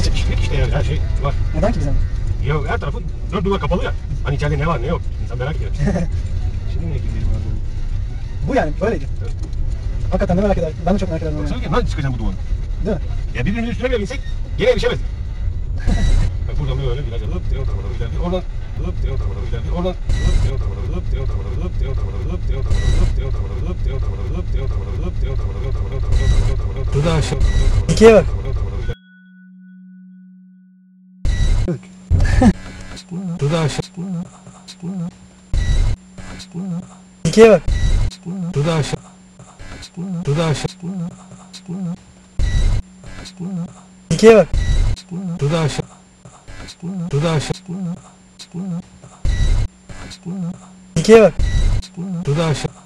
Nasıl çekmiş? İşte, yani her şey var. Neden ki bizden? Ya her tarafı dört duvar kapalı ya. Hani içeride ne var ne yok. İnsan merak ediyor. Şimdi ne gidiyor? Bu yani böyleydi. Evet. Hakikaten de merak ederim. Ben de çok merak ederim. Yani. Baksana ki nasıl çıkacağım bu duvarı? Değil mi? Ya birbirinin üstüne bile binsek gene erişemezdik. Bak buradan böyle viraj alıp tren doğru ilerliyor. Oradan alıp tren doğru ilerliyor. Oradan alıp tren tarafa doğru alıp tren tarafa doğru alıp tren tarafa doğru alıp tren tarafa doğru alıp tren tarafa doğru alıp tren tarafa doğru alıp tren tarafa doğru alıp tren tarafa doğru alıp tren tarafa doğru alıp tren tarafa doğru alıp Dur da aşağı. İkiye bak. Dur da aşağı. İkiye bak. Dur da aşağı. Dur da aşağı. İkiye bak. Dur da aşağı. Dur da aşağı. İkiye bak. Dur da aşağı. Saat iç, saat iç, saat iç, saat iç, saat iç, saat iç, saat iç, Çık. Çıkma. Dur da aşağı. Çıkma. Çıkma. Çıkma. İkiye bak. Çıkma. Dur da aşağı. Çıkma. Dur da aşağı. Çıkma. Çıkma. Çıkma. İkiye bak. Çıkma. Dur da aşağı. Çıkma. Dur da aşağı. Çıkma. Çıkma. Çıkma. İkiye bak. Çıkma. Dur da aşağı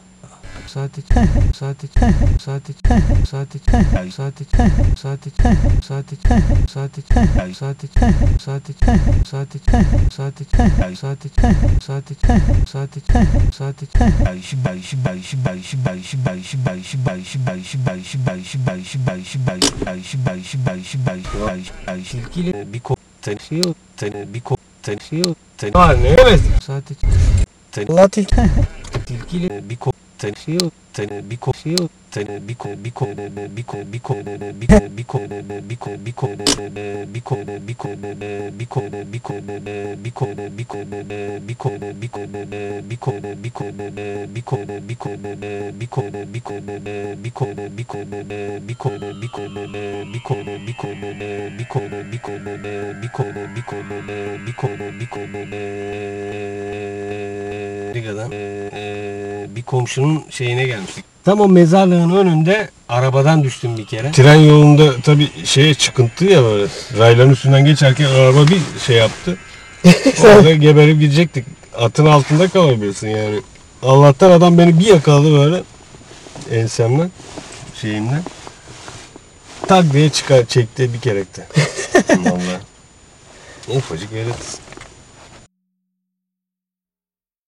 ko tanışıyor, tanı bir ko bir ko bir ko bir ko bir ko bir ko bir ko bir ko bir ko bir ko bir ko bir ko bir ko bir ko bir ko bir ko bir ko bir ko bir ko bir ko bir ko bir ko bir ko bir ko bir ko bir ko bir ko bir ko bir ko bir ko bir ko bir ko bir ko bir ko Riga'dan bir komşunun şeyine gelmiştik. Tam o mezarlığın önünde arabadan düştüm bir kere. Tren yolunda tabii şeye çıkıntı ya böyle. Rayların üstünden geçerken araba bir şey yaptı. Orada geberip gidecektik. Atın altında kalabilirsin yani. Allah'tan adam beni bir yakaladı böyle ensemden şeyimden. Tak diye çıkar çekti bir kerekte. Vallahi. Ufacık velet.